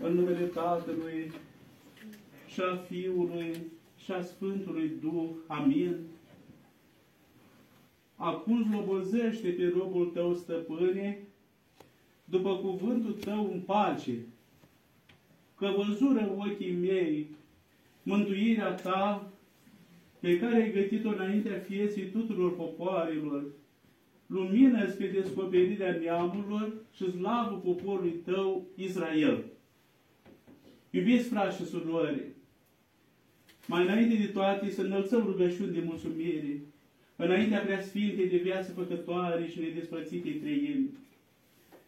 În numele Tatălui și a Fiului și a Sfântului Duh. Amin. Acum zlobozește pe robul tău, stăpâne, după cuvântul tău în pace, că văzură ochii mei mântuirea ta, pe care ai gătit-o înaintea fieții tuturor popoarelor, lumină spre descoperirea neamurilor și slavă poporului tău, Israel. Iubiți frați și surori, mai înainte de toate să înălțăm rugăciuni de mulțumire, înaintea preasfinte de viață făcătoare și nedespărțite trăimi.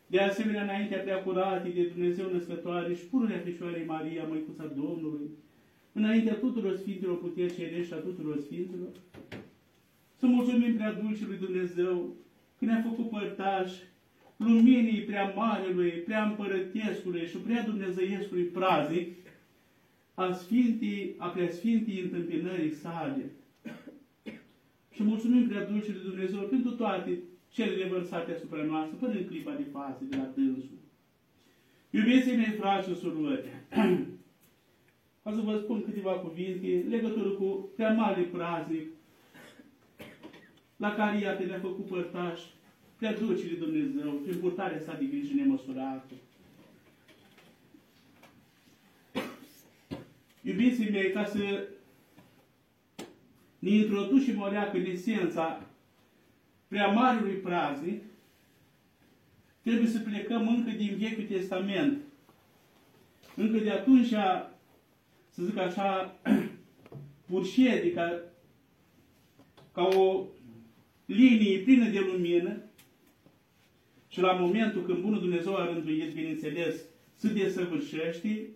De asemenea, înaintea prea curate de Dumnezeu născătoare și pururea Fecioarei Maria, Măicuța Domnului, înaintea tuturor Sfinților puteri cerești și a tuturor Sfinților, să mulțumim prea dulcului Dumnezeu că ne-a făcut părtași luminii prea marelui, prea împărătescului și prea dumnezeiescului praznic a Sfintii, a Preasfintii întâmpinării sale. Și mulțumim prea dulcului Dumnezeu pentru toate cele revărsate asupra noastră, până în clipa de față, de la dânsul. Iubiții mei, frați și surori, o să vă spun câteva cuvinte legătură cu prea mare praznic la care iată ne-a făcut părtași prea dulcii de Dumnezeu, prin purtarea sa de grijă nemăsurată. Iubiții mei, ca să ne introducem o leacă în esența prea marelui praznic, trebuie să plecăm încă din Vechiul Testament. Încă de atunci, să zic așa, purșede, ca, ca o linie plină de lumină, și la momentul când Bunul Dumnezeu a rânduit, bineînțeles, să desăvârșește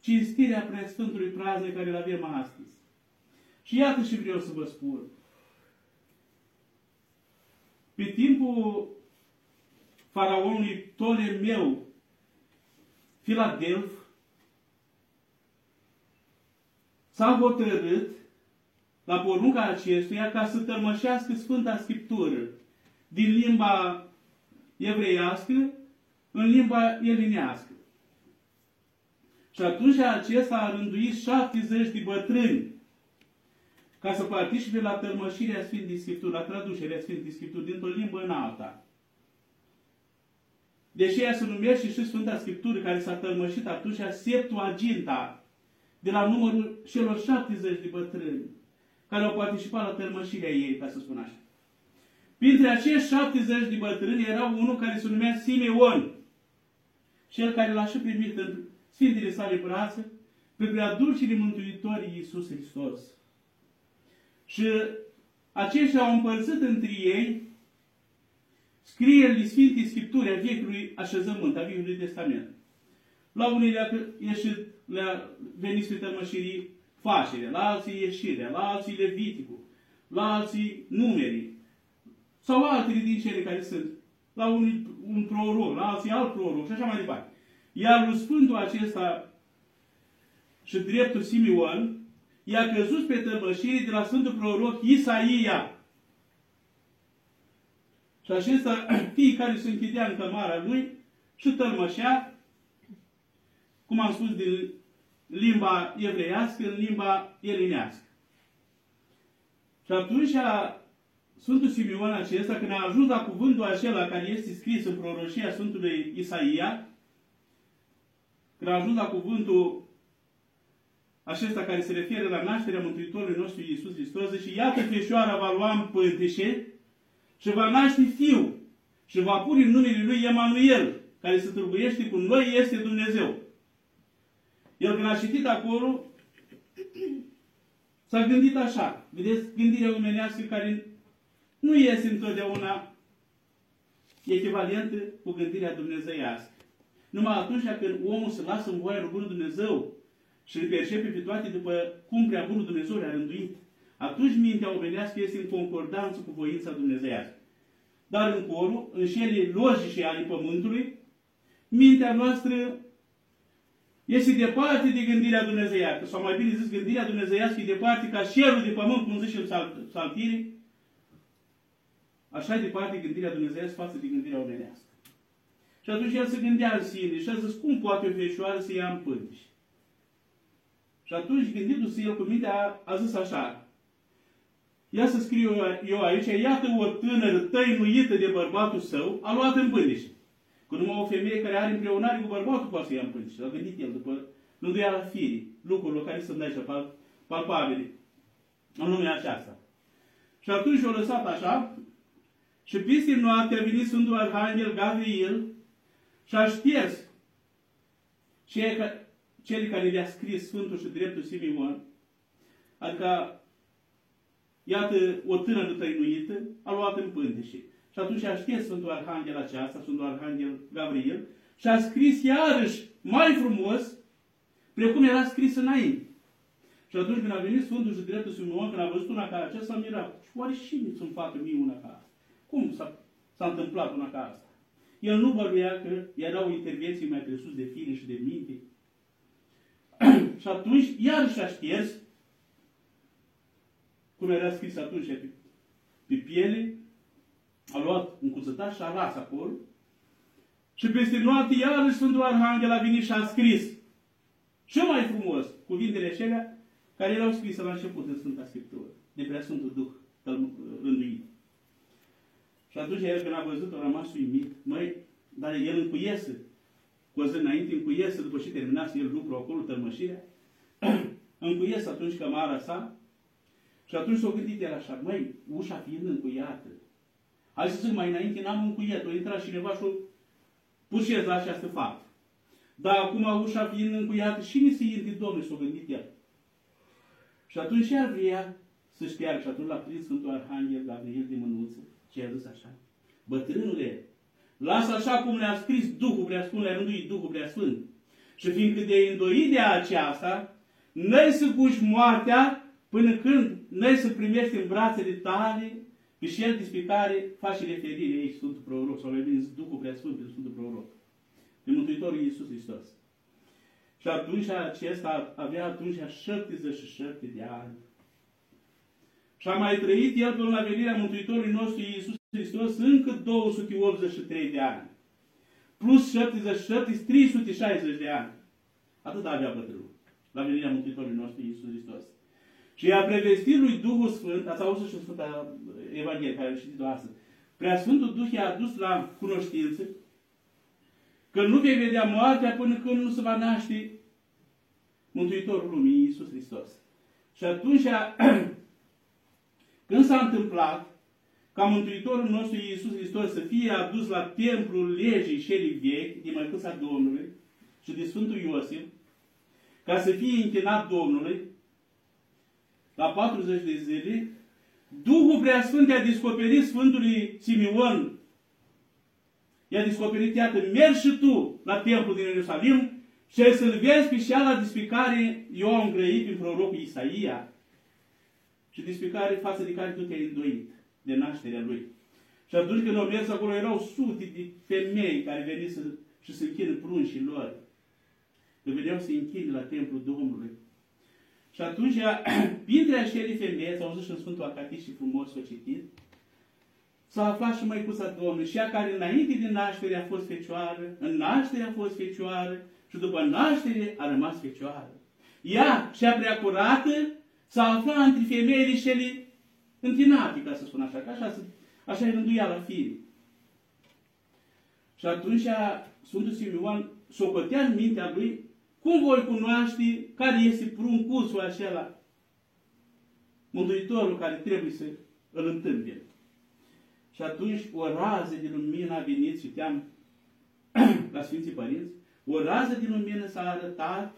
cinstirea preasfântului praznic care îl avem astăzi. Și iată și vreau să vă spun. Pe timpul faraonului Ptolemeu Filadelf s-a hotărât la porunca acestuia ca să tălmășească Sfânta Scriptură din limba evreiască în limba elinească. Și atunci acesta a rânduit 70 de bătrâni ca să participe la tălmășirea Sfintei Scripturi, la traducerea Sfintei Scripturi dintr-o limbă în alta. Deși ea se numește și Sfânta Scriptură care s-a tălmășit atunci Septuaginta, de la numărul celor 70 de bătrâni care au participat la tălmășirea ei, ca să spun așa. Printre acești 70 de bătrâni era unul care se numea Simeon, cel care l-a și primit în Sfintele sale brațe, pe prea dulcile Mântuitorii Iisus Hristos. Și aceștia au împărțit între ei scrierile Sfintei Scripturi a Vechiului Așezământ, a Vechiului Testament. La unii le-a ieșit, le-a venit spre tămășirii fașele, la alții ieșirea, la alții leviticul, la alții numerii, sau altele din cele care sunt. La un, un proroc, la alții alt proroc și așa mai departe. Iar lui Sfântul acesta și dreptul Simeon i-a căzut pe tălmășire de la Sfântul Proroc Isaia. Și acesta, fiecare se închidea în cămara lui și tălmășea, cum am spus, din limba evreiască în limba elinească. Și atunci Sfântul Simeon acesta, când a ajuns la cuvântul acela care este scris în proroșia Sfântului Isaia, când a ajuns la cuvântul acesta care se referă la nașterea Mântuitorului nostru Iisus Hristos, și iată Fecioara va lua în pânteșe și va naște fiu și va pune în numele lui Emanuel, care se târguiește cu noi, este Dumnezeu. El când a citit acolo, s-a gândit așa. Vedeți, gândirea omenească care nu este întotdeauna echivalentă cu gândirea dumnezeiască. Numai atunci când omul se lasă în voia lui Bunul Dumnezeu și îl percepe pe toate după cum prea Bunul Dumnezeu le-a rânduit, atunci mintea omenească este în concordanță cu voința dumnezeiască. Dar în corul, în cele logice ale pământului, mintea noastră este departe de gândirea dumnezeiască, sau mai bine zis, gândirea dumnezeiască e departe ca șerul de pământ, cum zice în saltire, Așa e departe gândirea Dumnezeu față de gândirea omenească. Și atunci el se gândea în sine și a zis, cum poate o fecioară să ia în pândiș? Și atunci, gândindu-se el cu minte, a, a zis așa, Ia să scriu eu aici, iată o tânără tăinuită de bărbatul său, a luat în pândiș. Că numai o femeie care are împreunare cu bărbatul poate să ia în pândiș. A gândit el după nu la firii, lucrurilor care sunt aici palpabile în lumea aceasta. Și atunci o lăsat așa și peste noapte a venit Sfântul Arhanghel Gabriel și a șters cei care le-a scris Sfântul și Dreptul Simeon, adică, iată, o tânără tăinuită, a luat în pândeșe. Și atunci a șters Sfântul Arhanghel aceasta, Sfântul Arhanghel Gabriel, și a scris iarăși mai frumos, precum era scris înainte. Și atunci când a venit Sfântul și Dreptul Simeon, când a văzut una ca aceasta, s-a mirat. Și oare și sunt fată mie una ca asta? Cum s-a întâmplat una ca asta? El nu băruia că erau intervenții mai presus de fire și de minte. și atunci, iar și-a șters, cum era scris atunci pe, pe piele, a luat un cuțătar și a ras acolo, și peste noapte, iarăși Sfântul Arhanghel a venit și a scris. Ce mai frumos, cuvintele acelea care erau scrise la început în Sfânta Scriptură, de prea Sfântul Duh rânduit. Și atunci el când a văzut, a rămas uimit. Măi, dar el încuiese. Cu o zi înainte încuiese, după ce terminase el lucrul acolo, tălmășirea, încuiese atunci cămara sa și atunci s-a gândit el așa, măi, ușa fiind încuiată, hai să zic mai înainte, n-am încuiat-o, intra cineva și-o pușez la această faptă. Dar acum ușa fiind încuiată, și ni se intre Domnul, s-a gândit el. Și atunci el vrea să șteargă. Și atunci l-a prins Sfântul Arhanghel Gabriel de mânuță și a zis așa, bătrânule, lasă așa cum le-a scris Duhul Preasfânt, le-a rânduit Duhul Preasfânt. Și fiindcă de îndoit de aceasta, n să puși moartea până când n să primești în brațele tale pe cel despre care face referire aici Sfântul Proroc, sau mai bine Duhul Preasfânt pe Sfântul Proroc, pe Mântuitorul Iisus Hristos. Și atunci acesta avea atunci 77 de ani. Și a mai trăit el până la venirea Mântuitorului nostru Iisus Hristos încă 283 de ani. Plus 77, 360 de ani. Atât avea bătrânul. La venirea Mântuitorului nostru Iisus Hristos. Și a prevestit lui Duhul Sfânt, ați auzit și Sfânta Evanghelie care a citit astăzi, Prea Sfântul Duh i-a dus la cunoștință că nu vei vedea moartea până când nu se va naște Mântuitorul lumii, Iisus Hristos. Și atunci, când s-a întâmplat ca Mântuitorul nostru Iisus Hristos să fie adus la templul legii șelii vechi, din Măicuța Domnului și de Sfântul Iosif, ca să fie închinat Domnului, la 40 de zile, Duhul Preasfânt i-a descoperit Sfântului Simeon, i-a descoperit, iată, mergi și tu la templul din Ierusalim și să-l vezi pe șeala despre care eu am grăit prin prorocul Isaia și despre care, față de care tu te-ai îndoit de nașterea lui. Și atunci când au mers acolo, erau sute de femei care veni să, și să închină pruncii lor. Că veneau să închine la templul Domnului. Și atunci, printre acele femei, s-au zis și în Sfântul Acatit și frumos o citit, s-a aflat și Măicuța Domnului, și ea care înainte de naștere a fost fecioară, în naștere a fost fecioară și după naștere a rămas fecioară. Ea, cea prea curată, s-a aflat între femeile cele întinate, ca să spun așa, că așa, așa e rânduia la fire. Și atunci Sfântul Simeon socătea în mintea lui cum voi cunoaște care este pruncusul acela, Mântuitorul care trebuie să îl întâmpine. Și atunci o rază de lumină a venit și te-am la Sfinții Părinți, o rază de lumină s-a arătat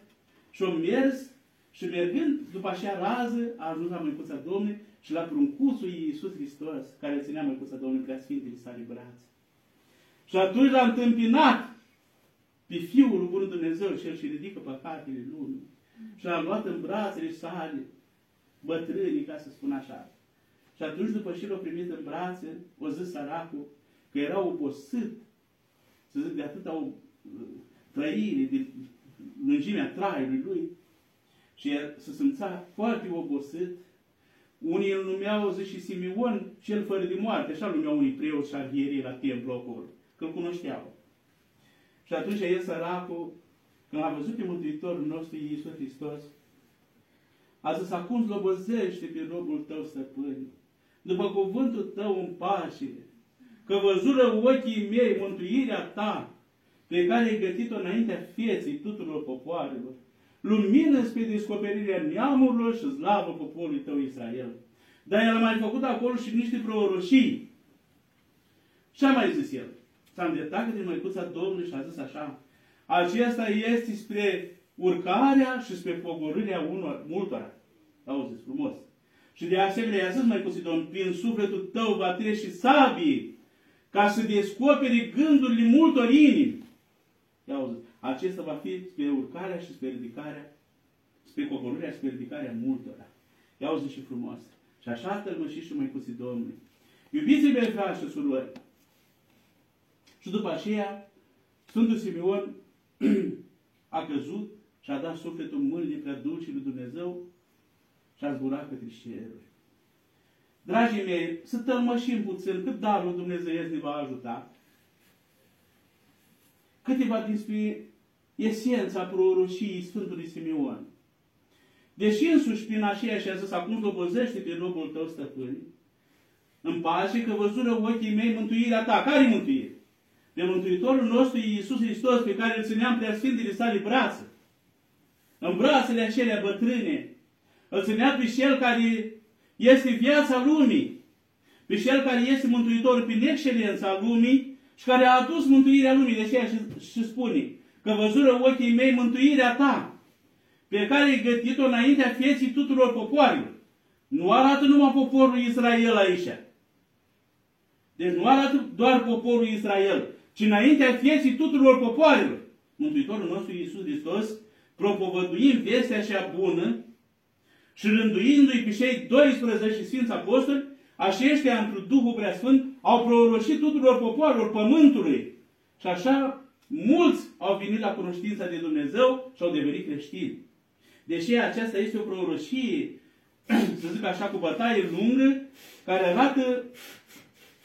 și o mers și mergând după așa rază a ajuns la Măicuța Domnului și la pruncuțul Iisus Hristos, care ținea Măicuța Domnului prea Sfintele sale brațe. Și atunci l-a întâmpinat pe Fiul lui Bunul Dumnezeu și El și ridică păcatele lumii. Și l-a luat în brațele sale, bătrânii, ca să spun așa. Și atunci, după ce l-a primit în brațe, o zis săracul că era obosit, să zic, de atâta o trăire, de lungimea traiului lui, și el se simțea foarte obosit. Unii îl numeau, zic, și Simeon, cel fără de moarte, așa numeau unii preoți și arhierii la templu acolo, că îl cunoșteau. Și atunci el săracul, când a văzut pe Mântuitorul nostru Iisus Hristos, a zis, acum slobăzește pe robul tău, stăpâni, după cuvântul tău în pace, că văzură ochii mei mântuirea ta, pe care ai gătit-o înaintea fieței tuturor popoarelor, lumină spre descoperirea neamurilor și slavă poporului tău Israel. Dar el a mai făcut acolo și niște proroșii. Ce a mai zis el? S-a îndreptat de măicuța Domnului și a zis așa, acesta este spre urcarea și spre pogorârea unor, multora. Auziți, frumos. Și de asemenea, i-a zis mai Domn, prin sufletul tău va trece și sabii, ca să descoperi gândurile multor inimi. Ia auziți, acesta va fi spre urcarea și spre ridicarea, spre coborârea și spre ridicarea multora. Ia auziți și frumos. Și așa tălmășit și mai Domnului. Iubiții mei, frați și surori, și după aceea, Sfântul Simeon a căzut și a dat sufletul mâinii prea dulce lui Dumnezeu și a zburat către ceruri. Dragii mei, să tălmășim puțin cât darul Dumnezeu ne va ajuta. Câteva dinspre esența proroșiei Sfântului Simeon. Deși însuși prin aceea și-a zis, acum slobăzește pe robul tău stăpân, în pace că văzură ochii mei mântuirea ta. Care-i mântuire? Pe Mântuitorul nostru Iisus Hristos, pe care îl țineam prea Sfintele sale brațe. În brațele acelea bătrâne, îl ținea pe Cel care este viața lumii, pe Cel care este Mântuitorul prin excelența lumii și care a adus mântuirea lumii. De aceea și, și spune că văzură ochii mei mântuirea ta, pe care ai gătit-o înaintea vieții tuturor popoarelor. Nu arată numai poporul Israel aici. Deci nu arată doar poporul Israel, ci înaintea vieții tuturor popoarelor. Mântuitorul nostru Iisus Hristos, propovăduind vestea așa bună și rânduindu-i pe cei 12 Sfinți Apostoli, aceștia într Duhul Preasfânt au proroșit tuturor popoarelor pământului. Și așa mulți au venit la cunoștința de Dumnezeu și au devenit creștini. Deși aceasta este o proroșie, să zic așa, cu bătaie lungă, care arată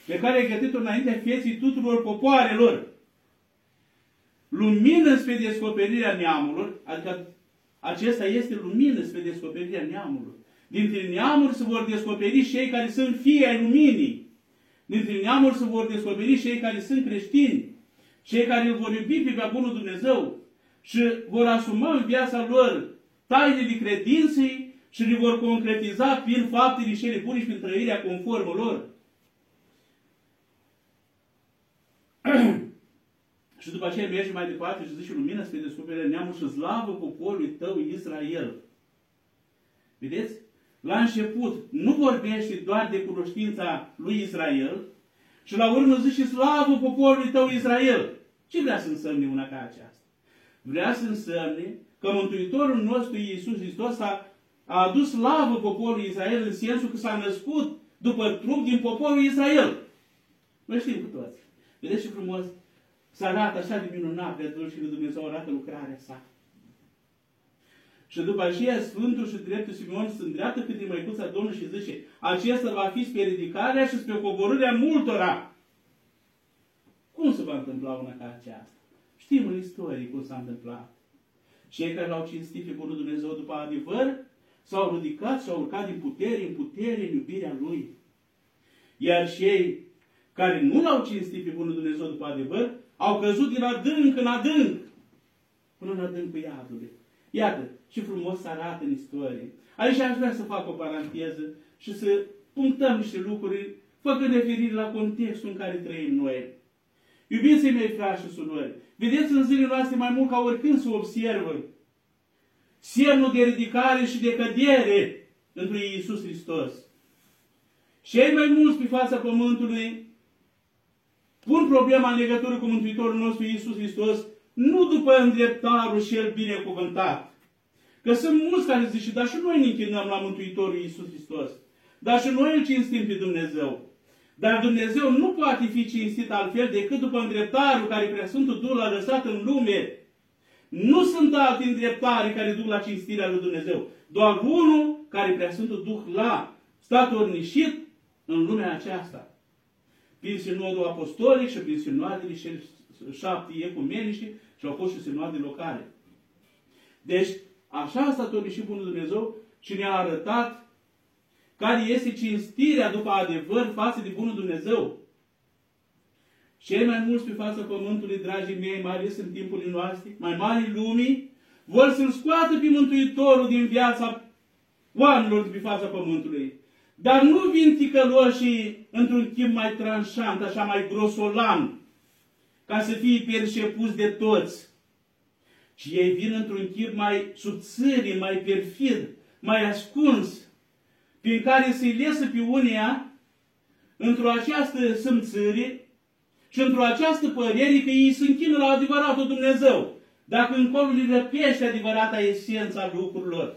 pe care ai gătit-o înaintea vieții tuturor popoarelor. Lumină spre descoperirea neamurilor, adică acesta este lumină spre descoperirea neamurilor. Dintre neamuri se vor descoperi cei care sunt fii ai luminii. Dintre neamuri se vor descoperi cei care sunt creștini. Cei care îl vor iubi pe bunul Dumnezeu și vor asuma în viața lor tainele credinței și le vor concretiza prin faptele cele bune și prin trăirea conformă lor. și după aceea merge mai departe și zice lumină spre descoperirea neamul și slavă poporului tău Israel. Vedeți? La început nu vorbește doar de cunoștința lui Israel și la urmă zice slavă poporului tău Israel. Ce vrea să însemne una ca aceasta? Vrea să însemne că Mântuitorul nostru Iisus Hristos a, a adus slavă poporului Israel în sensul că s-a născut după trup din poporul Israel. Noi știm cu toți. Vedeți ce frumos? Să arată așa de minunat de dulce de Dumnezeu arată lucrarea sa. Și după aceea Sfântul și Dreptul Simeon se îndreaptă câte măicuța Domnului și zice acesta va fi spre ridicarea și spre coborârea multora. Cum se va întâmpla una ca aceasta? Știm în istorie cum s-a întâmplat. Cei care l-au cinstit pe Bunul Dumnezeu după adevăr, s-au ridicat și au urcat din putere în putere în iubirea Lui. Iar cei care nu l-au cinstit pe Bunul Dumnezeu după adevăr, au căzut din adânc în adânc, până în adâncul iadului. Iată, ce frumos arată în istorie. Aici aș vrea să fac o paranteză și să punctăm niște lucruri, făcând referire la contextul în care trăim noi. Iubiții mei, frați și surori, vedeți în zilele noastre mai mult ca oricând să observă semnul de ridicare și de cădere într Iisus Hristos. Cei mai mulți pe fața pământului pun problema în legătură cu Mântuitorul nostru Iisus Hristos, nu după îndreptarul și el binecuvântat. Că sunt mulți care zic, dar și noi ne închinăm la Mântuitorul Iisus Hristos. Dar și noi îl cinstim pe Dumnezeu. Dar Dumnezeu nu poate fi cinstit altfel decât după îndreptarul care Preasfântul Duh l-a lăsat în lume. Nu sunt alte îndreptare care duc la cinstirea lui Dumnezeu. Doar unul care Preasfântul Duh l-a statornișit în lumea aceasta. Prin sinodul apostolic și prin sinoadele șapte ecumeniști și au fost și semnoade locale. Deci, așa a statornit și Bunul Dumnezeu și ne-a arătat care este cinstirea după adevăr față de Bunul Dumnezeu. Cei mai mulți pe fața pământului, dragii mei, mai ales în timpurile noastre, mai mari lumii, vor să-L scoată pe Mântuitorul din viața oamenilor de pe fața pământului. Dar nu vin ticăloșii într-un timp mai tranșant, așa mai grosolan, ca să fie percepuți de toți. Și ei vin într-un chip mai subțire, mai perfid, mai ascuns, prin care se lesă pe unia într-o această sâmțări și într-o această părere că ei se închină la adevăratul Dumnezeu. Dacă încolo le răpește adevărata esența lucrurilor.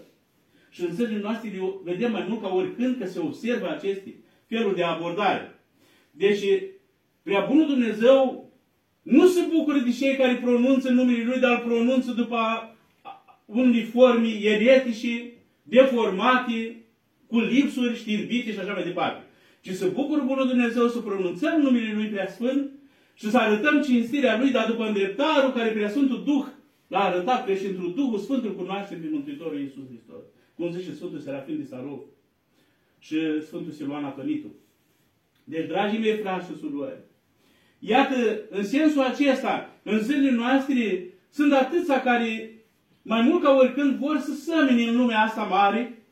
Și în țările noastre vedem mai mult ca oricând că se observă aceste feluri de abordare. Deci, prea bunul Dumnezeu nu se bucură de cei care pronunță numele Lui, dar pronunță după uniformii eretici, deformate, cu lipsuri știrbite și așa mai departe. Ci să bucură Bunul Dumnezeu să pronunțăm numele Lui Preasfânt și să arătăm cinstirea Lui, dar după îndreptarul care Preasfântul Duh l-a arătat că și într Duhul Sfântul cunoaște pe Mântuitorul Iisus Hristos. Cum zice Sfântul Serafim de Sarov și Sfântul Siluana Tănitu. Deci, dragii mei frați și surori, iată, în sensul acesta, în zilele noastre, sunt atâția care, mai mult ca oricând, vor să sămine în lumea asta mare,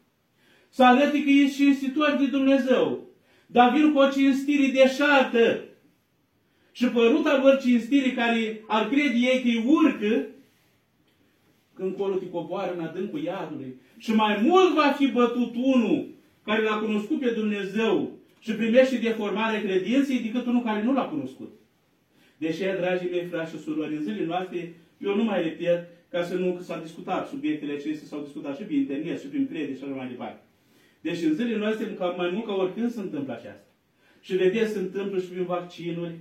să arăte că ești cinstitor de Dumnezeu, dar vin cu o cinstire deșartă și păruta lor cinstire care ar crede ei că îi urcă, când colo te coboară în adâncul iadului. Și mai mult va fi bătut unul care l-a cunoscut pe Dumnezeu și primește deformarea credinței decât unul care nu l-a cunoscut. Deși, dragii mei, frați și surori, în zilele noastre, eu nu mai repet, ca să nu s-a discutat subiectele acestea, s-au discutat și pe internet, și prin predici și așa mai departe. Deci în zilele noastre, mai mult ca oricând, se întâmplă aceasta. Și vedeți, se întâmplă și prin vaccinuri,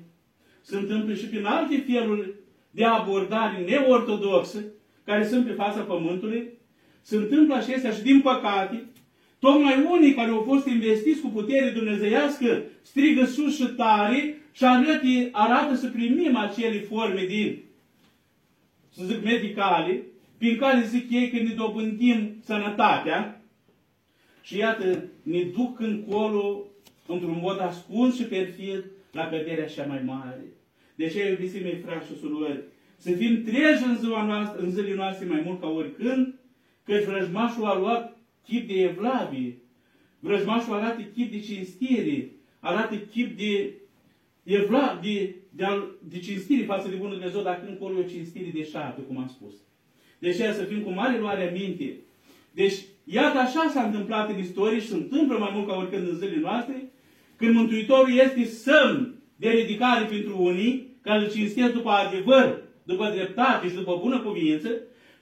se întâmplă și prin alte feluri de abordare neortodoxă, care sunt pe fața pământului, se întâmplă acestea și din păcate, tocmai unii care au fost investiți cu putere dumnezeiască strigă sus și tare și arată, arată să primim acele forme din, să zic, medicale, prin care zic ei că ne dobândim sănătatea și iată, ne duc încolo într-un mod ascuns și perfid la căderea cea mai mare. De ce, iubiții mei, frați și surori, să fim treji în, ziua noastră, în zilele noastre mai mult ca oricând, căci vrăjmașul a luat chip de evlavie, vrăjmașul arată chip de cinstire, arată chip de evla, de, de, de cinstire față de Bunul Dumnezeu, dacă încolo e o cinstire de șapte, cum am spus. Deci să fim cu mare luare minte. Deci, iată așa s-a întâmplat în istorie și se întâmplă mai mult ca oricând în zilele noastre, când Mântuitorul este semn de ridicare pentru unii, care îl cinstesc după adevăr, după dreptate și după bună cuvință,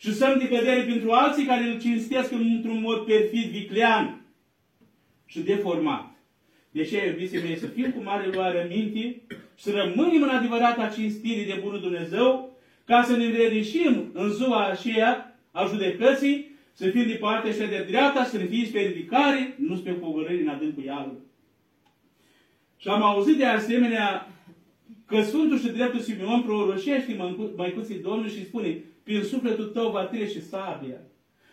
și semn de cădere pentru alții care îl cinstesc într-un mod perfid, viclean și deformat. De ce, iubiții mei, să fim cu mare luare minte și să rămânem în adevărata cinstire de Bunul Dumnezeu, ca să ne învrednișim în ziua aceea a judecății, să fim de partea și de dreapta, să ne fie spre ridicare, nu spre pogorâri în adâncul ialul. Și am auzit de asemenea că Sfântul și Dreptul Simeon proroșește Măicuții Domnului și spune, prin sufletul tău va trece sabia.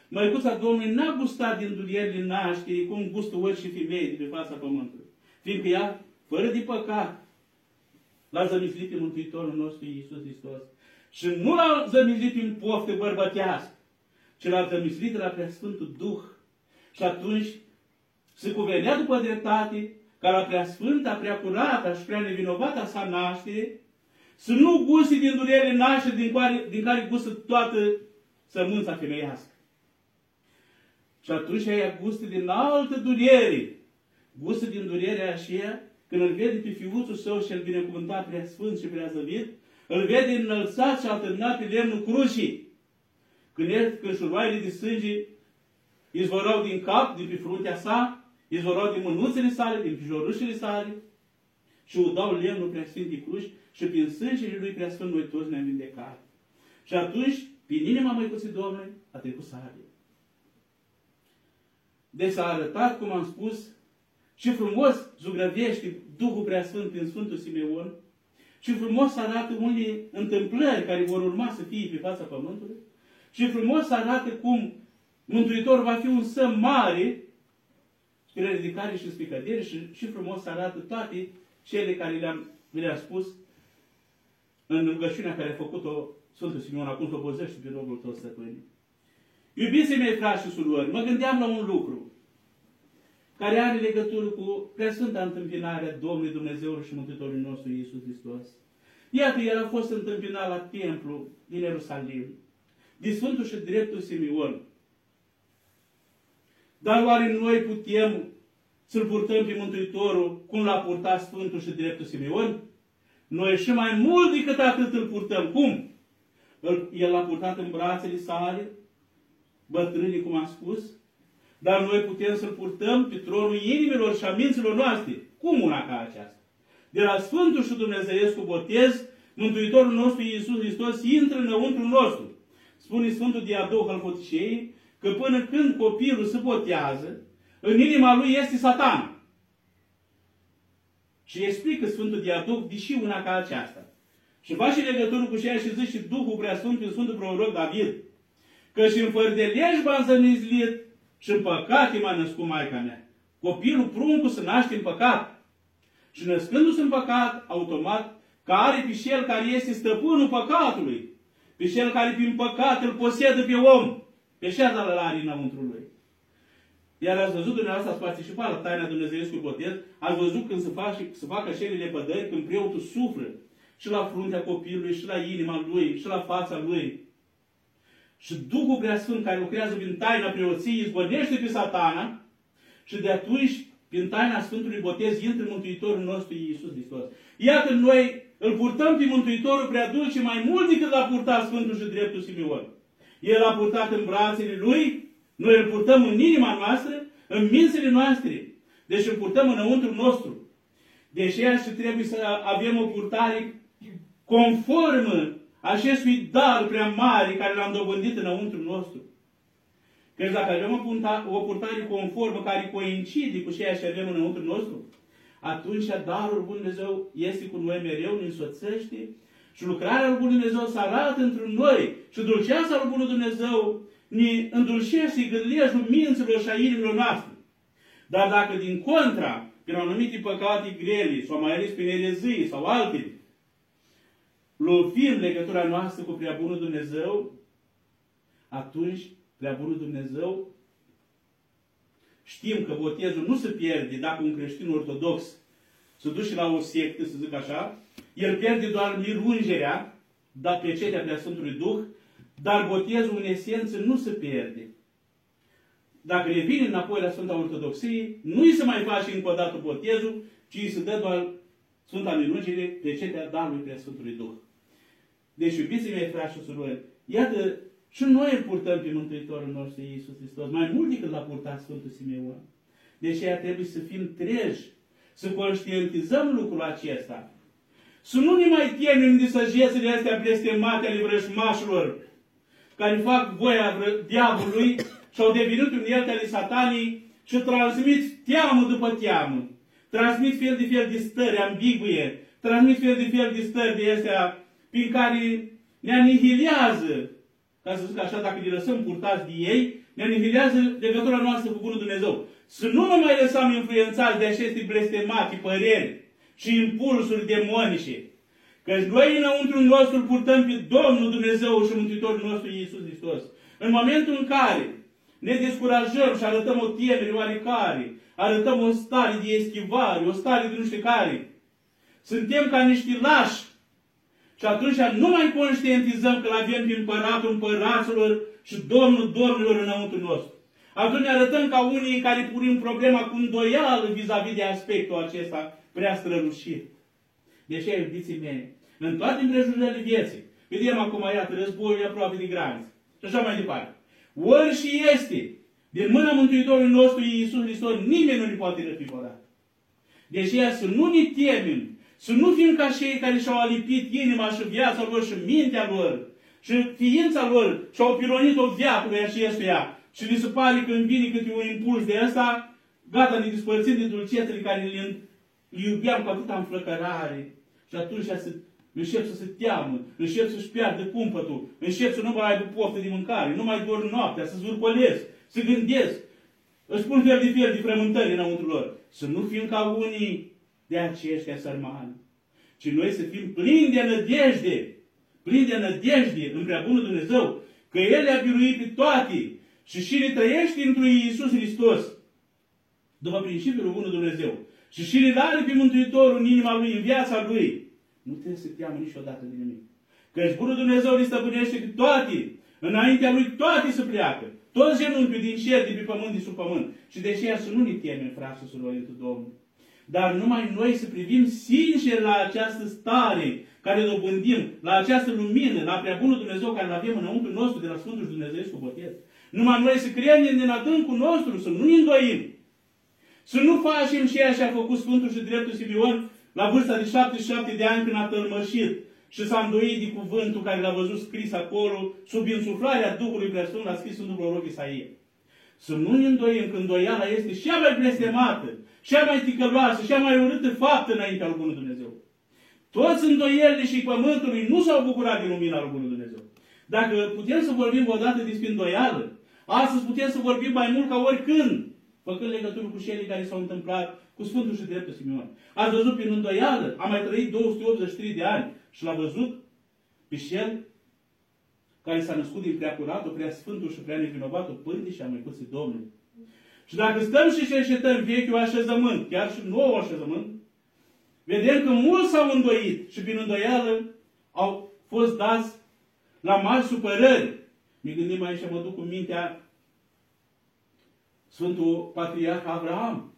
Măicuța Domnului n-a gustat din durierile nașterii cum gustă ori și femei de pe fața pământului. Fiindcă ea, fără de păcat, l-a zămislit pe Mântuitorul nostru Iisus Hristos. Și nu l-a zămislit în poftă bărbătească, ci l-a zămislit la Preasfântul Duh. Și atunci se cuvenea după dreptate ca la prea sfânta, prea curată și prea nevinovată sa naștere, să nu guste din durere naștere din care, din care gustă toată sămânța femeiască. Și atunci ea gustă din altă durere. Gustă din durerea aceea când îl vede pe fiuțul său și îl binecuvântat prea sfânt și prea zăvit, îl vede înălțat și alternat pe lemnul crucii. Când, el, când șuroaiele de sânge izvorau din cap, din pe fruntea sa, izvorau din mânuțele sale, din pijorâșele sale și udau lemnul preasfintei cruci și prin sângele lui preasfânt noi toți ne-am vindecat. Și atunci, prin inima Măicuții Domnului, a trecut sabia. Deci s-a arătat, cum am spus, și frumos zugrăvește Duhul Preasfânt prin Sfântul Simeon, și frumos arată unii întâmplări care vor urma să fie pe fața Pământului și frumos arată cum Mântuitorul va fi un săm mare spre ridicare și spre cădere și, și frumos arată toate cele care le-am le spus în rugăciunea care a făcut-o Sfântul Simeon, acum să o păzește pe robul tău stăpâni. Iubiții mei, frați și surori, mă gândeam la un lucru care are legătură cu Preasfânta întâmpinarea Domnului Dumnezeu și Mântuitorului nostru Iisus Hristos. Iată, el a fost întâmpinat la templu din Ierusalim, de Sfântul și Dreptul Simeon. Dar oare noi putem să-L purtăm pe Mântuitorul cum l-a purtat Sfântul și Dreptul Simeon? Noi și mai mult decât atât îl purtăm. Cum? El l-a purtat în brațele sale, bătrânii, cum am spus, dar noi putem să-L purtăm pe tronul inimilor și a minților noastre. Cum una ca aceasta? De la Sfântul și Dumnezeiescu botez, Mântuitorul nostru Iisus Hristos intră înăuntru nostru. Spune Sfântul Diadoh al Fotișei că până când copilul se botează, în inima lui este satan. Și explică Sfântul Diadoh, deși una ca aceasta. Și face legătură cu ceea și zice Duhul Preasfânt prin Sfântul Proroc David, că și în fărdelegi m-am zămizlit și în păcate m-a născut Maica mea. Copilul pruncul se naște în păcat. Și născându-se în păcat, automat, care pe cel care este stăpânul păcatului, pe cel care prin păcat îl posedă pe om, pe cel îl are înăuntru lui. Iar ați văzut dumneavoastră, ați participat la taina Dumnezeiescu botez, ați văzut când se, face, se fac acelele pădări, când preotul suflă și la fruntea copilului, și la inima lui, și la fața lui. Și Duhul Preasfânt care lucrează prin taina preoției izbănește pe satana și de atunci, prin taina Sfântului Botez, intră Mântuitorul nostru Iisus Hristos. Iată, noi îl purtăm pe Mântuitorul prea dulce mai mult decât l-a purtat Sfântul și Dreptul Simeon. El a purtat în brațele lui, noi îl purtăm în inima noastră, în mințile noastre. Deci îl purtăm înăuntru nostru. Deci și trebuie să avem o purtare conformă acestui dar prea mare care l-am dobândit înăuntru nostru. Căci dacă avem o, o purtare conformă care coincide cu ceea ce avem înăuntru nostru, atunci darul Bun Dumnezeu este cu noi mereu, ne însoțește și lucrarea lui Bun Dumnezeu se arată într noi și dulceața lui Bun Dumnezeu ne îndulcește gândejul minților și a inimilor noastre. Dar dacă din contra, prin anumite păcate grele, sau mai ales prin erezii sau altele, lovim legătura noastră cu prea bunul Dumnezeu, atunci prea bunul Dumnezeu știm că botezul nu se pierde dacă un creștin ortodox se duce la o sectă, să zic așa, el pierde doar mirungerea, dar pecetea prea Sfântului Duh, dar botezul în esență nu se pierde. Dacă revine înapoi la Sfânta Ortodoxie, nu îi se mai face încă o dată botezul, ci îi se dă doar Sfânta Minungere, pecetea darului prea Sfântului Duh. Deci, iubiții mei, frați și surori, iată, și noi îl purtăm pe Mântuitorul nostru Iisus Hristos, mai mult decât l-a purtat Sfântul Simeon. Deci ea trebuie să fim treji, să conștientizăm lucrul acesta. Să nu ne mai temem de săgețele astea blestemate ale vrăjmașilor, care fac voia diavolului și au devenit unelte ale satanii și transmit teamă după teamă. Transmit fel de fel de stări ambiguie, transmit fel de fel de stări de astea prin care ne anihilează, ca să zic așa, dacă ne lăsăm purtați de ei, ne anihilează legătura noastră cu Bunul Dumnezeu. Să nu ne mai lăsăm influențați de aceste blestemate păreri și impulsuri demonice. Căci noi înăuntru nostru îl purtăm pe Domnul Dumnezeu și Mântuitorul nostru Iisus Hristos. În momentul în care ne descurajăm și arătăm o temere oarecare, arătăm o stare de eschivare, o stare de nu știu care, suntem ca niște lași și atunci nu mai conștientizăm că l avem pe împăratul împăraților și Domnul Domnilor înăuntru nostru. Atunci ne arătăm ca unii care punem problema cu îndoială vis-a-vis de aspectul acesta prea strălușit. De ce, iubiții mei, în toate împrejurările vieții, vedem acum, iată, războiul e aproape de graniță. Și așa mai departe. Ori și este, din mâna Mântuitorului nostru Iisus Hristos, nimeni nu ne poate răpivora. Deci să nu ne temem să nu fim ca cei care și-au alipit inima și viața lor și mintea lor și ființa lor și-au pironit-o viacului acestuia și li se pare că îmi vine câte un impuls de asta, gata, ne dispărțim de dulcețele care le, le iubeam cu atâta înflăcărare. Și atunci să încep să se teamă, încep să-și piardă cumpătul, încep să nu mai aibă poftă de mâncare, nu mai dorm noaptea, să zvârcolesc, să gândesc. Își spun fel de fel de frământări înăuntru lor. Să nu fim ca unii de aceștia sărmani, ci noi să fim plini de nădejde, plini de nădejde în prea bunul Dumnezeu, că El le-a biruit pe toate și și ne trăiește într Iisus Hristos, după principiul bunul Dumnezeu. Și și ne are pe Mântuitorul în inima Lui, în viața Lui. Nu trebuie să teamă niciodată de nimic. Că bunul Dumnezeu îi stăpânește pe toate. Înaintea Lui toate să pleacă. Toți genunchiul din cer, de pe pământ, de sub pământ. Și de aceea să nu ne temem, frate și surori, Domnul. Dar numai noi să privim sincer la această stare care dobândim, la această lumină, la prea bunul Dumnezeu care îl avem înăuntru nostru de la Sfântul și Dumnezeu cu botez. Numai noi să creăm din adâncul nostru, să nu ne îndoim. Să nu facem ceea ce a făcut Sfântul și Dreptul Simeon la vârsta de 77 de ani când a tălmășit și s-a îndoit de cuvântul care l-a văzut scris acolo, sub insuflarea Duhului Preasfânt, l-a scris în Duhul proroc Isaia. Să nu ne îndoim când îndoiala este cea mai blestemată, cea mai ticăloasă, cea mai urâtă faptă înaintea lui Bunul Dumnezeu. Toți îndoielile și pământului nu s-au bucurat de lumina lui Bunul Dumnezeu. Dacă putem să vorbim o dată despre îndoială, astăzi putem să vorbim mai mult ca oricând, făcând legătură cu cele care s-au întâmplat cu Sfântul și Dreptul Simeon. Ați văzut prin îndoială, a mai trăit 283 de ani și l-a văzut pe cel care s-a născut din prea curatul, prea sfântul și prea nevinovatul Părinte și a mai Domnul. Și dacă stăm și cercetăm vechiul așezământ, chiar și nou așezământ, vedem că mulți s-au îndoit și prin îndoială au fost dați la mari supărări. Mi gândim aici, mă duc cu mintea Sfântul Patriarh Abraham.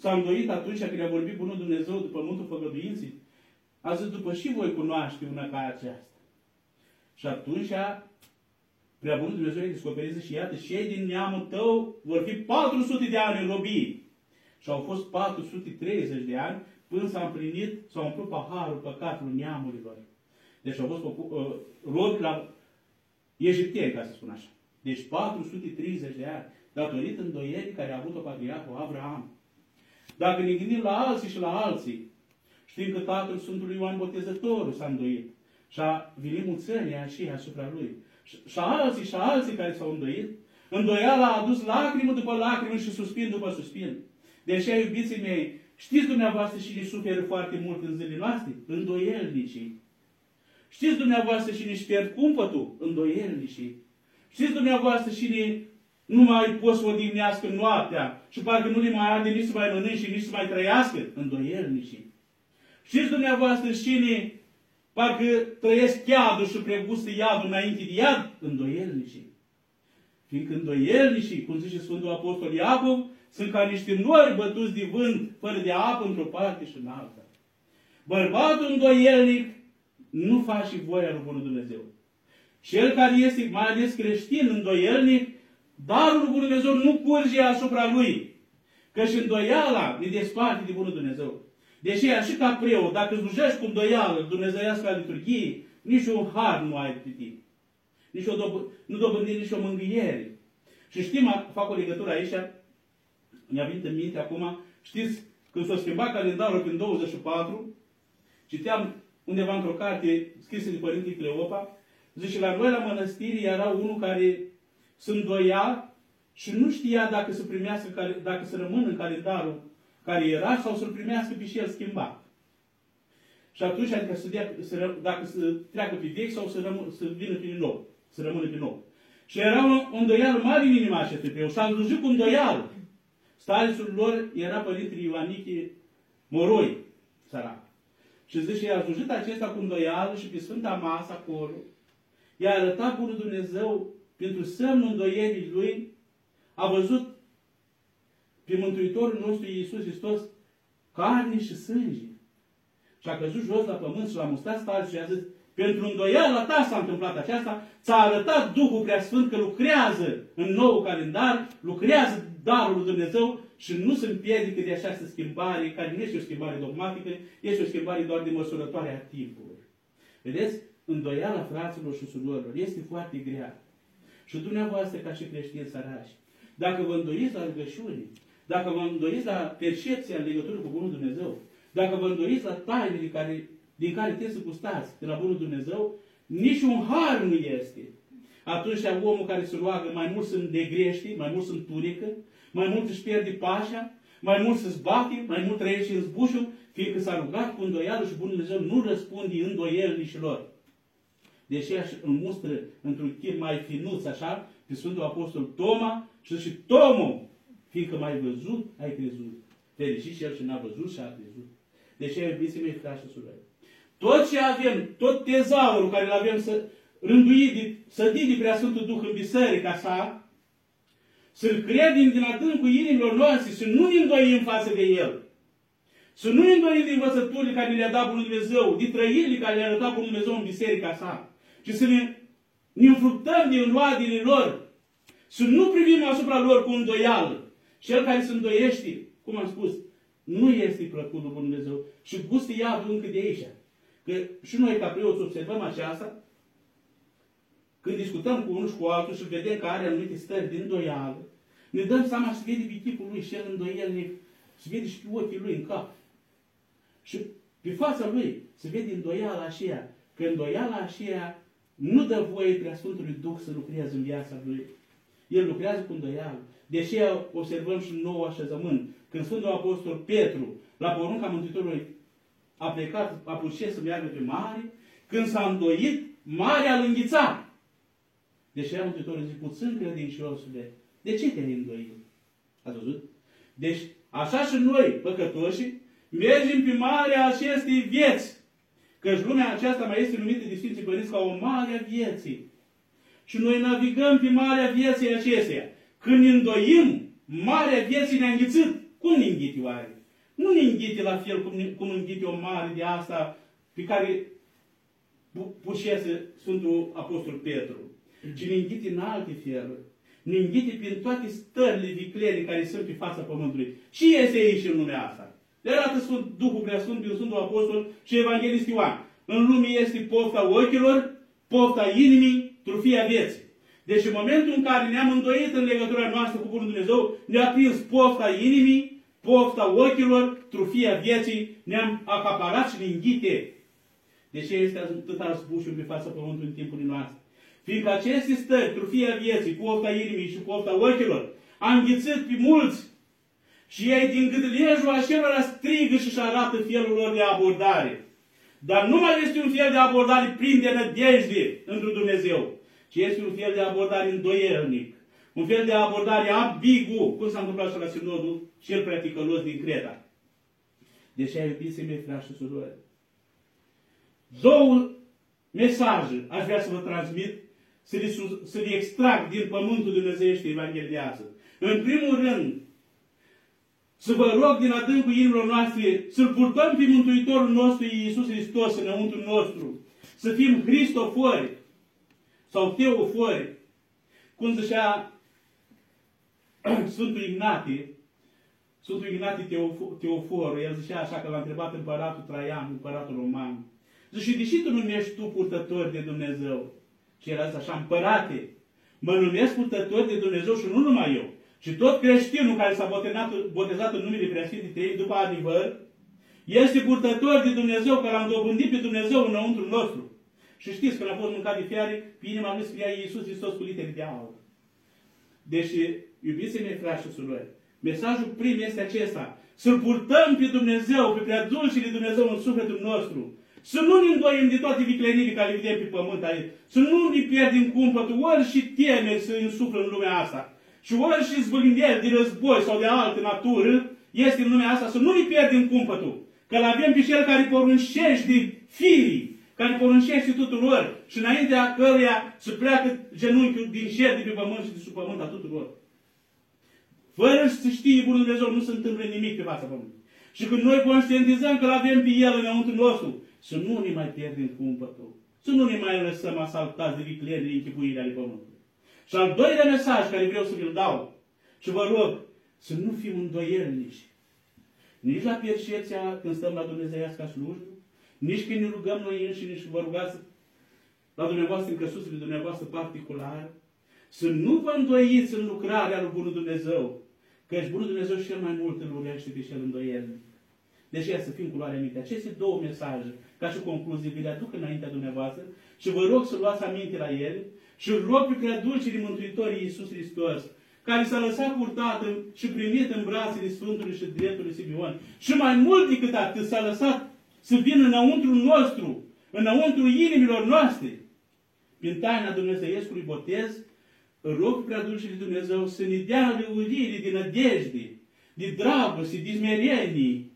S-a îndoit atunci când a vorbit Bunul Dumnezeu după pământul făgăduinții. A zis, după și voi cunoaște una ca aceasta. Și atunci prea Bunul Dumnezeu îi descoperită și iată, și ei din neamul tău vor fi 400 de ani în robie. Și au fost 430 de ani până s-a împlinit, s-a umplut paharul păcatului neamurilor. Deci au fost uh, robi la egipteni, ca să spun așa. Deci 430 de ani, datorită îndoierii care a avut-o patriarhul Abraham. Dacă ne gândim la alții și la alții, știm că tatăl Sfântului Ioan Botezătorul s-a îndoit și a venit mulțenia și asupra lui. Și, și alții și alții care s-au îndoit, îndoiala a adus lacrimă după lacrimă și suspin după suspin. De aceea, iubiții mei, știți dumneavoastră și ne suferă foarte mult în zilele noastre? Îndoielnicii. Știți dumneavoastră și ne pierd cumpătul? Îndoielnicii. Știți dumneavoastră și ne nu mai pot să odihnească noaptea și parcă nu le mai arde nici să mai mănânce, nici să mai trăiască? Îndoielnicii. Știți dumneavoastră cine parcă trăiesc chiadul și pregustă iadul înainte de iad? Îndoielnicii. Fiindcă îndoielnicii, cum zice Sfântul Apostol Iacov, sunt ca niște nori bătuți de vânt, fără de apă într-o parte și în alta. Bărbatul îndoielnic nu face voia lui Bunul Dumnezeu. Cel care este mai ales creștin, îndoielnic, darul lui Bunul Dumnezeu nu curge asupra lui. Că și îndoiala ne desparte de Bunul Dumnezeu. Deși și ca preot, dacă slujești cu îndoială dumnezeiască a liturghiei, nici un har nu ai pe tine. Nici o dob- nu dobândi nici o mângâiere. Și știm, fac o legătură aici, mi-a venit în minte acum, știți, când s-a schimbat calendarul prin 24, citeam undeva într-o carte scrisă de Părintele Cleopa, zice, la noi la mănăstire era unul care se îndoia și nu știa dacă să primească, dacă să rămână în calendarul care era sau să-l primească pe și el schimbat. Și atunci, adică să dea, să, dacă să treacă pe vechi sau să, rămân, să vină pe nou, să rămână pe nou. Și era o îndoială mare în inima acestui preot și a slujit cu îndoială. Starițul lor era Părintele Ioaniche Moroi, sărac. Și zice, i-a slujit acesta cu îndoială și pe Sfânta Masă acolo, i-a arătat Bunul Dumnezeu pentru semnul îndoierii lui, a văzut pe Mântuitorul nostru Iisus Hristos carne și sânge. Și a căzut jos la pământ și l-a mustrat stare și a zis, pentru îndoiala ta s-a întâmplat aceasta, ți-a arătat Duhul Preasfânt că lucrează în nou calendar, lucrează darul lui Dumnezeu și nu se împiedică de această schimbare, care nu este o schimbare dogmatică, este o schimbare doar de măsurătoare a timpului. Vedeți? Îndoiala fraților și surorilor este foarte grea. Și dumneavoastră, ca și creștini sărași, dacă vă îndoiți la rugăciune, dacă vă îndoiți la percepția în legătură cu Bunul Dumnezeu, dacă vă îndoiți la tainele care din care trebuie să gustați de la Bunul Dumnezeu, nici un har nu este. Atunci omul care se roagă mai mult se îndegrește, mai mult se întunecă, mai mult își pierde pașa, mai mult se zbate, mai mult trăiește în zbușul, fiindcă s-a rugat cu îndoială și Bunul Dumnezeu nu răspunde îndoielnișilor. Deși aș mustră într-un chip mai finuț așa, pe Sfântul Apostol Toma și și Tomo, fiindcă mai văzut, ai crezut. Fericit și el și n-a văzut și a crezut. Deci, iubiții mei, frați și surori, tot ce avem, tot tezaurul care îl avem să rânduit, de, sădit de Preasfântul Duh în biserica sa, să-L credem din adâncul inimilor noastre și nu ne îndoim față de El. Să nu ne îndoim din învățăturile care le-a dat Bunul Dumnezeu, din trăirile care le-a arătat Bunul Dumnezeu în biserica sa. Și să ne, ne înfructăm din roadele lor. Să nu privim asupra lor cu îndoială. Cel care se îndoiește, cum am spus, nu este plăcut lui Dumnezeu. Și gustă iadul încă de aici. Că și noi ca preoți observăm aceasta, când discutăm cu unul și cu altul și vedem că are anumite stări din îndoială, ne dăm seama și vede pe chipul lui și el îndoielnic, se vede și pe ochii lui în cap. Și pe fața lui se vede îndoiala aceea, că îndoiala aceea nu dă voie prea Sfântului Duh să lucreze în viața lui. El lucrează cu îndoială. Deși observăm și nou așezământ. Când Sfântul Apostol Petru, la porunca Mântuitorului, a plecat, a pus să meargă pe mare, când s-a îndoit, marea îl înghița. Deci ea Mântuitorul zice, puțin credinciosule, de ce te-ai îndoit? Ați văzut? Deci, așa și noi, păcătoși, mergem pe marea acestei vieți. Căci lumea aceasta mai este numită de Sfinții Părinți ca o mare a vieții. Și noi navigăm pe marea vieții acesteia. Când ne îndoim, marea vieții ne-a înghițit. Cum ne înghite oare? Nu ne înghite la fel cum, cum înghite o mare de asta pe care pușese Sfântul Apostol Petru. Ci ne înghite în alte feluri. Ne înghite prin toate stările viclere care sunt pe fața Pământului. Ce este aici în lumea asta? Le arată Sfânt, Duhul Preasfânt prin Sfântul Apostol și Evanghelist Ioan. În lume este pofta ochilor, pofta inimii, trufia vieții. Deci în momentul în care ne-am îndoit în legătura noastră cu Bunul Dumnezeu, ne-a prins pofta inimii, pofta ochilor, trufia vieții, ne-am acaparat și ne înghite. De ce este atâta zbușuri pe fața pământului în timpul noastre? Fiindcă aceste stări, trufia vieții, pofta inimii și pofta ochilor, a înghițit pe mulți și ei din gâdlejul acelora strigă și își arată felul lor de abordare. Dar nu mai este un fel de abordare plin de nădejde într Dumnezeu, ci este un fel de abordare îndoielnic. Un fel de abordare ambigu, cum s-a întâmplat și la sinodul cel prea ticălos din Creta. Deși ai iubit să mei, frați și surori. Două mesaje aș vrea să vă transmit, să le, să le extrag din pământul Dumnezeiește Evanghelia În primul rând, să vă rog din adâncul inimilor noastre să-L purtăm pe Mântuitorul nostru Iisus Hristos înăuntru nostru. Să fim Hristofori sau Teofori. Cum zicea Sfântul Ignatie, Sfântul Ignatie Teofor, el zicea așa că l-a întrebat împăratul Traian, împăratul roman. Zice, deși tu numești tu purtător de Dumnezeu? Și era așa, împărate, mă numesc purtător de Dumnezeu și nu numai eu. Și tot creștinul care s-a botezat, botezat în numele Preasfintei Trei după adevăr, este purtător de Dumnezeu, că l-am dobândit pe Dumnezeu înăuntru nostru. Și știți, când a fost mâncat de fiare, pe inima lui scria Iisus Hristos cu litere de aur. Deci, iubiți mei frați și surori, mesajul prim este acesta. Să-L purtăm pe Dumnezeu, pe prea dulcii de Dumnezeu în sufletul nostru. Să nu ne îndoim de toate vicleniile care le vedem pe pământ aici. Să nu ne pierdem cumpătul, ori și temeri să însuflă în lumea asta. Și ori și zbândeli de război sau de altă natură, este în lumea asta să nu ne pierdem cumpătul. Că l avem pe cel care poruncește firii, care poruncește tuturor și înaintea căruia să pleacă genunchiul din cer de pe pământ și de sub pământ a tuturor. Fără să știe Bunul Dumnezeu, nu se întâmplă nimic pe fața pământului. Și când noi conștientizăm că l-avem pe El înăuntru nostru, să nu ne mai pierdem cumpătul. Să nu ne mai lăsăm asaltați de viclenii închipuirii ale pământului. Și al doilea mesaj care vreau să vi-l dau și vă rog să nu fim îndoielnici. Nici la percepția când stăm la Dumnezeiasca slujbă, nici când ne rugăm noi înșine și vă rugați la dumneavoastră în căsuțele dumneavoastră particular, să nu vă îndoiți în lucrarea lui Bunul Dumnezeu, căci Bunul Dumnezeu cel mai mult îl urmește pe cel îndoielnic. Deși să fim cu luare minte. Aceste două mesaje, ca și concluzie, vi le aduc înaintea dumneavoastră și vă rog să luați aminte la ele și rog pe prea dulcii Mântuitorii Iisus Hristos, care s-a lăsat purtat și primit în brațele Sfântului și Dreptului Simeon. Și mai mult decât atât, s-a lăsat să vină înăuntru nostru, înăuntru inimilor noastre. Prin taina Dumnezeiescului botez, rog prea dulcii Dumnezeu să ne dea lăurire de nădejde, de dragoste, de smerenie,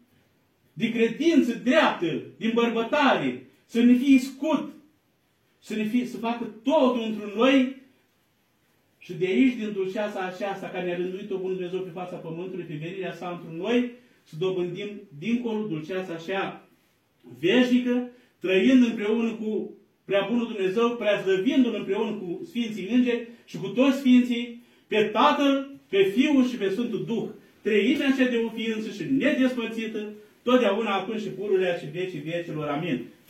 de credință dreaptă, din bărbătare, să ne fie scut, să, ne fie, să facă totul într noi și de aici, din dulceața aceasta care ne-a rânduit-o Bunul Dumnezeu pe fața Pământului, pe venirea sa într noi, să dobândim dincolo dulceața așa veșnică, trăind împreună cu prea bunul Dumnezeu, prea slăvindu-L împreună cu Sfinții Îngeri și cu toți Sfinții, pe Tatăl, pe Fiul și pe Sfântul Duh, trăimea cea de o ființă și nedespărțită, totdeauna acum și pururea și vecii vecilor. Amin.